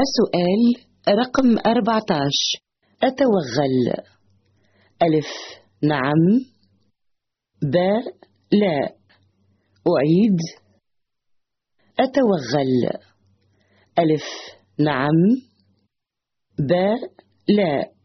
السؤال رقم 14 أتوغل. ألف. نعم. باء لا. أعيد. أتوغل. ألف. نعم. باء لا.